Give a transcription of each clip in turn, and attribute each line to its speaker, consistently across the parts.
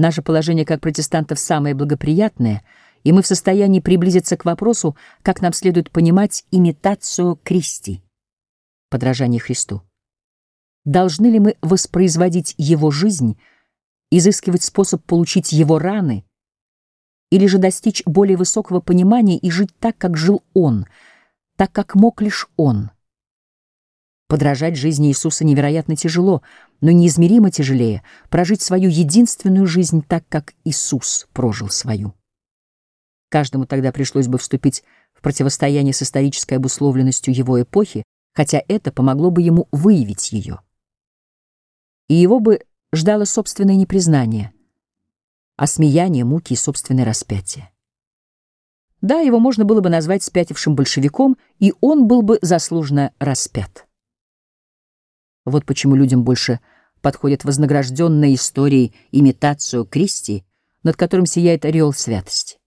Speaker 1: Наше положение как протестантов самое благоприятное, и мы в состоянии приблизиться к вопросу, как нам следует понимать имитацию Кристи, подражание Христу. Должны ли мы воспроизводить его жизнь, изыскивать способ получить его раны, или же достичь более высокого понимания и жить так, как жил он, так, как мог лишь он? Подражать жизни Иисуса невероятно тяжело, но неизмеримо тяжелее прожить свою единственную жизнь так, как Иисус прожил свою. Каждому тогда пришлось бы вступить в противостояние с исторической обусловленностью его эпохи, хотя это помогло бы ему выявить ее. И его бы ждало собственное непризнание, осмеяние, муки и собственное распятие. Да, его можно было бы назвать спятившим большевиком, и он был бы заслуженно распят. Вот почему людям больше подходит вознагражденная историей имитацию Кристи, над которым сияет ореол святости.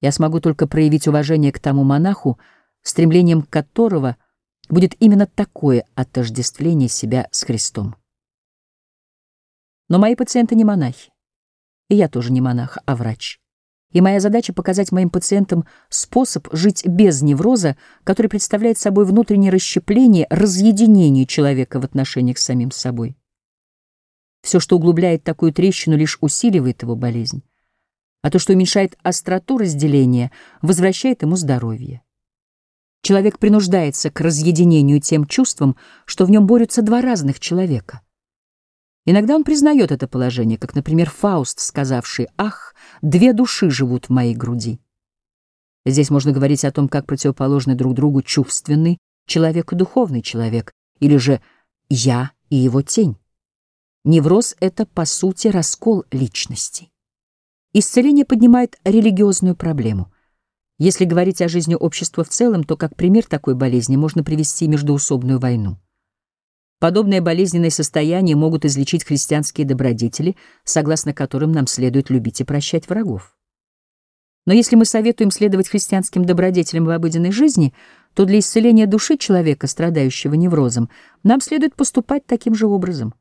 Speaker 1: Я смогу только проявить уважение к тому монаху, стремлением которого будет именно такое отождествление себя с Христом. Но мои пациенты не монахи. И я тоже не монах, а врач. И моя задача — показать моим пациентам способ жить без невроза, который представляет собой внутреннее расщепление, разъединение человека в отношениях с самим собой. Все, что углубляет такую трещину, лишь усиливает его болезнь, а то, что уменьшает остроту разделения, возвращает ему здоровье. Человек принуждается к разъединению тем чувством, что в нем борются два разных человека. Иногда он признает это положение, как, например, Фауст, сказавший «Ах, две души живут в моей груди». Здесь можно говорить о том, как противоположны друг другу чувственный человек и духовный человек, или же «я» и его тень. Невроз — это, по сути, раскол личности. Исцеление поднимает религиозную проблему. Если говорить о жизни общества в целом, то как пример такой болезни можно привести междуусобную войну. Подобное болезненное состояние могут излечить христианские добродетели, согласно которым нам следует любить и прощать врагов. Но если мы советуем следовать христианским добродетелям в обыденной жизни, то для исцеления души человека, страдающего неврозом, нам следует поступать таким же образом.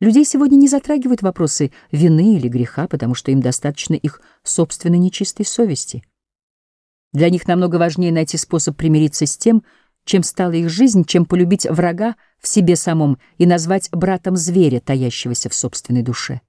Speaker 1: Людей сегодня не затрагивают вопросы вины или греха, потому что им достаточно их собственной нечистой совести. Для них намного важнее найти способ примириться с тем, чем стала их жизнь, чем полюбить врага в себе самом и назвать братом зверя, таящегося в собственной душе.